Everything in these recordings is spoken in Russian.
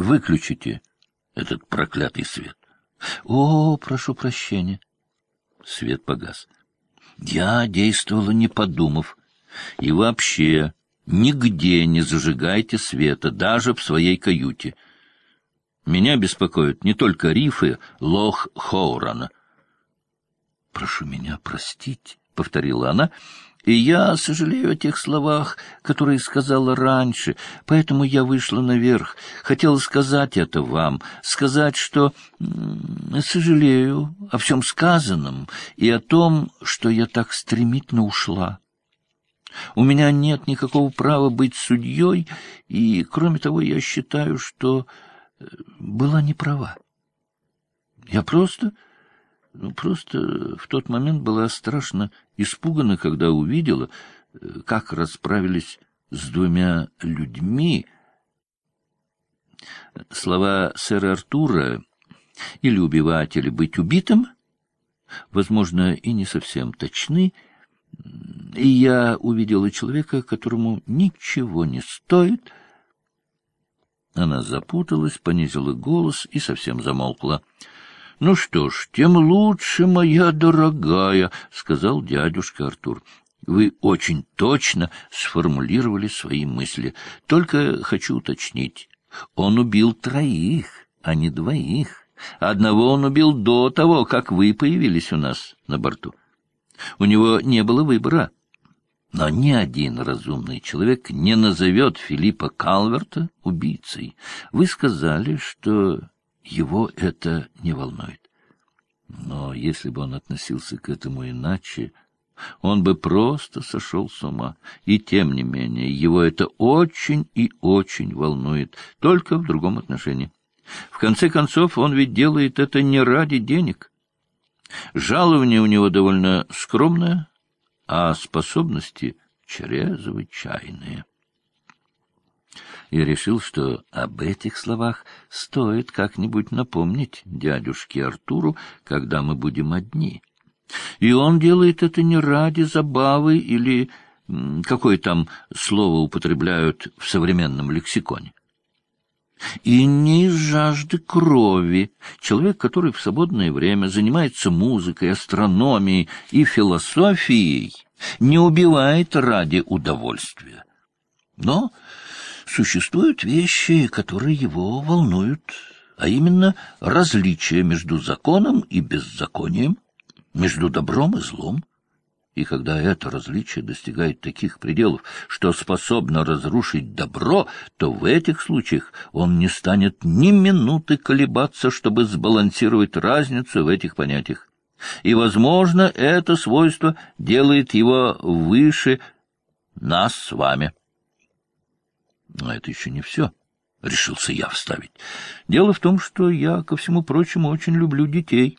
Выключите этот проклятый свет. О, прошу прощения. Свет погас. Я действовала, не подумав. И вообще, нигде не зажигайте света, даже в своей каюте. Меня беспокоят не только рифы Лох-Хоурана. — Прошу меня простить, — повторила она, — и я сожалею о тех словах, которые сказала раньше, поэтому я вышла наверх. Хотела сказать это вам, сказать, что сожалею о всем сказанном и о том, что я так стремительно ушла. У меня нет никакого права быть судьей, и, кроме того, я считаю, что э, была не права. Я просто просто в тот момент была страшно испугана, когда увидела, э, как расправились с двумя людьми. Слова сэра Артура «или убивать, или быть убитым» возможно, и не совсем точны, и я увидела человека, которому ничего не стоит. Она запуталась, понизила голос и совсем замолкла. — Ну что ж, тем лучше, моя дорогая, — сказал дядюшка Артур. — Вы очень точно сформулировали свои мысли. Только хочу уточнить. Он убил троих, а не двоих. Одного он убил до того, как вы появились у нас на борту. У него не было выбора. Но ни один разумный человек не назовет Филиппа Калверта убийцей. Вы сказали, что его это не волнует. Но если бы он относился к этому иначе, он бы просто сошел с ума. И тем не менее, его это очень и очень волнует, только в другом отношении. В конце концов, он ведь делает это не ради денег. Жалование у него довольно скромное, а способности чрезвычайные и решил, что об этих словах стоит как-нибудь напомнить дядюшке Артуру, когда мы будем одни. И он делает это не ради забавы или какое там слово употребляют в современном лексиконе. И не из жажды крови. Человек, который в свободное время занимается музыкой, астрономией и философией, не убивает ради удовольствия. Но существуют вещи, которые его волнуют, а именно различие между законом и беззаконием, между добром и злом. И когда это различие достигает таких пределов, что способно разрушить добро, то в этих случаях он не станет ни минуты колебаться, чтобы сбалансировать разницу в этих понятиях. И, возможно, это свойство делает его выше нас с вами. Но это еще не все. — решился я вставить. — Дело в том, что я, ко всему прочему, очень люблю детей.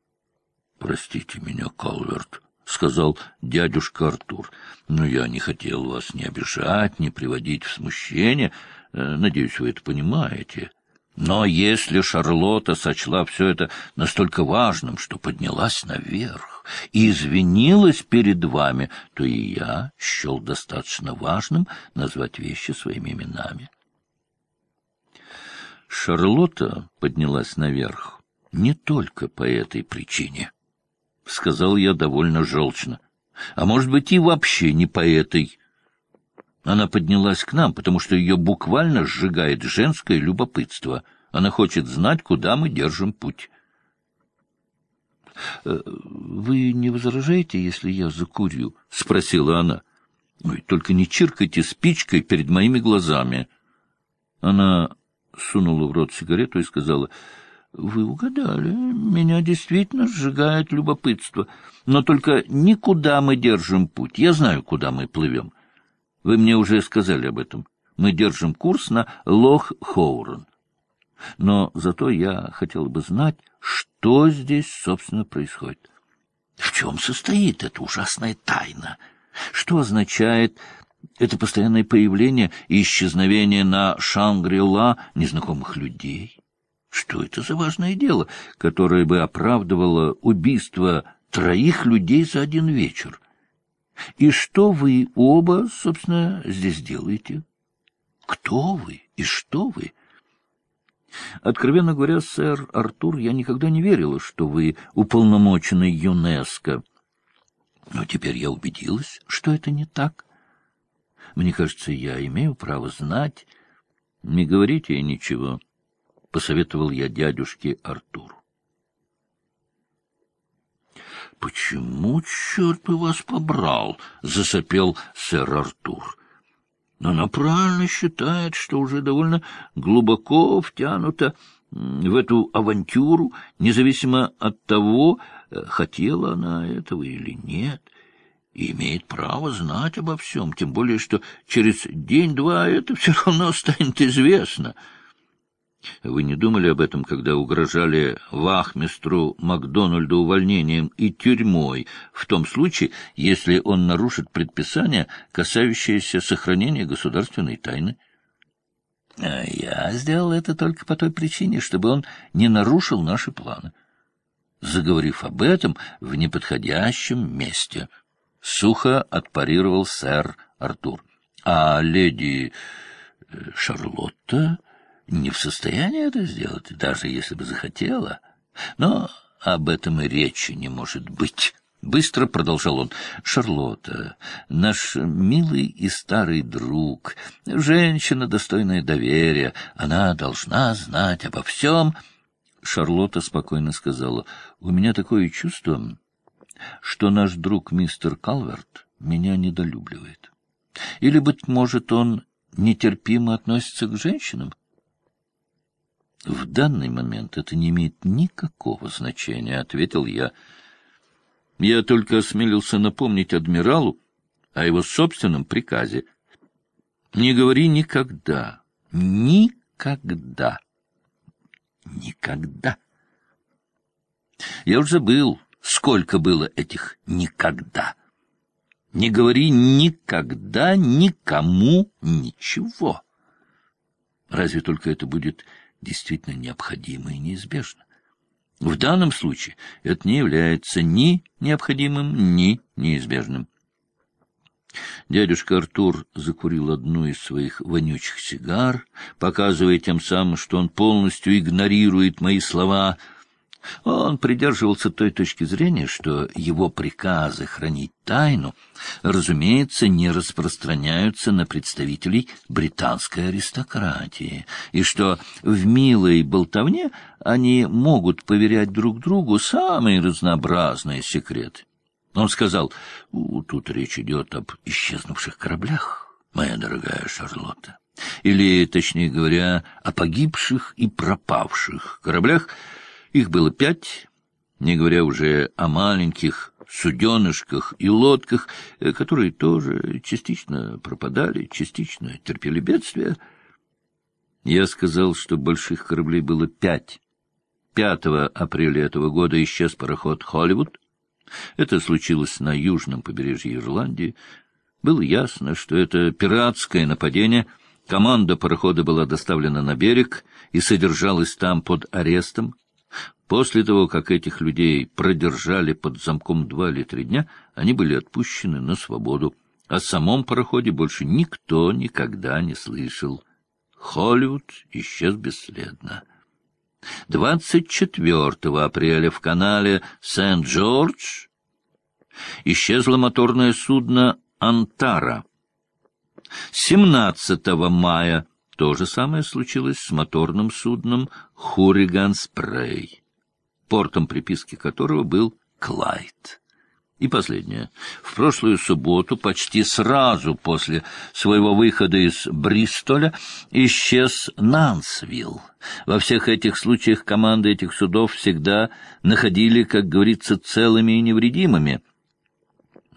— Простите меня, Калверт, — сказал дядюшка Артур, — но я не хотел вас ни обижать, ни приводить в смущение. Э, надеюсь, вы это понимаете. Но если Шарлотта сочла все это настолько важным, что поднялась наверх, и извинилась перед вами, то и я счел достаточно важным назвать вещи своими именами. Шарлотта поднялась наверх не только по этой причине, — сказал я довольно желчно, — а может быть и вообще не по этой. Она поднялась к нам, потому что ее буквально сжигает женское любопытство. Она хочет знать, куда мы держим путь. Э, — Вы не возражаете, если я закурю? — спросила она. — только не чиркайте спичкой перед моими глазами. Она сунула в рот сигарету и сказала, — Вы угадали, меня действительно сжигает любопытство. Но только никуда мы держим путь. Я знаю, куда мы плывем. Вы мне уже сказали об этом. Мы держим курс на Лох-Хоурон. Но зато я хотел бы знать, что здесь, собственно, происходит. В чем состоит эта ужасная тайна? Что означает это постоянное появление и исчезновение на Шангри-Ла незнакомых людей? Что это за важное дело, которое бы оправдывало убийство троих людей за один вечер? И что вы оба, собственно, здесь делаете? Кто вы и что вы? Откровенно говоря, сэр Артур, я никогда не верила, что вы уполномоченный ЮНЕСКО. Но теперь я убедилась, что это не так. Мне кажется, я имею право знать. Не говорите ничего, — посоветовал я дядюшке Артуру. — Почему, черт бы вас побрал? — засопел сэр Артур. Она правильно считает, что уже довольно глубоко втянута в эту авантюру, независимо от того, э, хотела она этого или нет, и имеет право знать обо всем, тем более, что через день-два это все равно станет известно — вы не думали об этом, когда угрожали вахмистру Макдональду увольнением и тюрьмой, в том случае, если он нарушит предписание, касающееся сохранения государственной тайны? А я сделал это только по той причине, чтобы он не нарушил наши планы, заговорив об этом в неподходящем месте. Сухо отпарировал сэр Артур. А леди э, Шарлотта не в состоянии это сделать, даже если бы захотела. Но об этом и речи не может быть. Быстро продолжал он. Шарлотта, наш милый и старый друг, женщина, достойная доверия, она должна знать обо всем. Шарлотта спокойно сказала, у меня такое чувство, что наш друг мистер Калверт меня недолюбливает. Или, быть может, он нетерпимо относится к женщинам? В данный момент это не имеет никакого значения, — ответил я. Я только осмелился напомнить адмиралу о его собственном приказе. Не говори никогда, никогда, никогда. Я уже забыл, сколько было этих «никогда». Не говори никогда никому ничего. Разве только это будет действительно необходимо и неизбежно. В данном случае это не является ни необходимым, ни неизбежным. Дядюшка Артур закурил одну из своих вонючих сигар, показывая тем самым, что он полностью игнорирует мои слова — он придерживался той точки зрения, что его приказы хранить тайну, разумеется, не распространяются на представителей британской аристократии, и что в милой болтовне они могут поверять друг другу самые разнообразные секреты. Он сказал, тут речь идет об исчезнувших кораблях, моя дорогая Шарлотта, или, точнее говоря, о погибших и пропавших кораблях, их было пять, не говоря уже о маленьких суденышках и лодках, э, которые тоже частично пропадали, частично терпели бедствия. Я сказал, что больших кораблей было пять. 5 апреля этого года исчез пароход «Холливуд». Это случилось на южном побережье Ирландии. Было ясно, что это пиратское нападение. Команда парохода была доставлена на берег и содержалась там под арестом. После того, как этих людей продержали под замком два или три дня, они были отпущены на свободу. О самом пароходе больше никто никогда не слышал. Холливуд исчез бесследно. 24 апреля в канале Сент-Джордж исчезло моторное судно «Антара». 17 мая то же самое случилось с моторным судном «Хуриган Спрей», портом приписки которого был Клайд. И последнее. В прошлую субботу, почти сразу после своего выхода из Бристоля, исчез Нансвилл. Во всех этих случаях команды этих судов всегда находили, как говорится, целыми и невредимыми —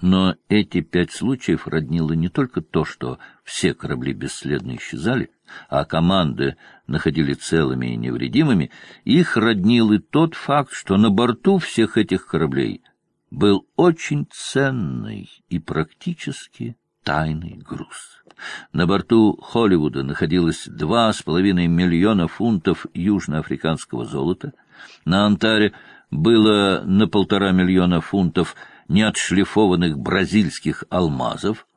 но эти пять случаев роднило не только то, что все корабли бесследно исчезали, а команды находили целыми и невредимыми, их роднил и тот факт, что на борту всех этих кораблей был очень ценный и практически тайный груз. На борту Холливуда находилось два с половиной миллиона фунтов южноафриканского золота, на Антаре было на полтора миллиона фунтов неотшлифованных бразильских алмазов,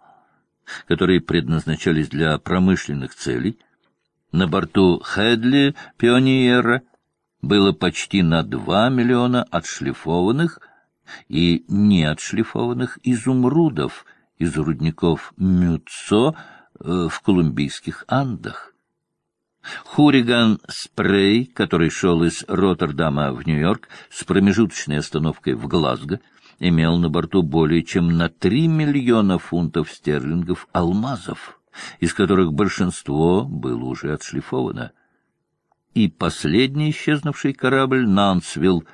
которые предназначались для промышленных целей. На борту Хедли Пиониера было почти на два миллиона отшлифованных и неотшлифованных изумрудов из рудников Мюцо э, в колумбийских Андах. Хуриган Спрей, который шел из Роттердама в Нью-Йорк с промежуточной остановкой в Глазго, имел на борту более чем на три миллиона фунтов стерлингов алмазов, из которых большинство было уже отшлифовано. И последний исчезнувший корабль «Нансвилл»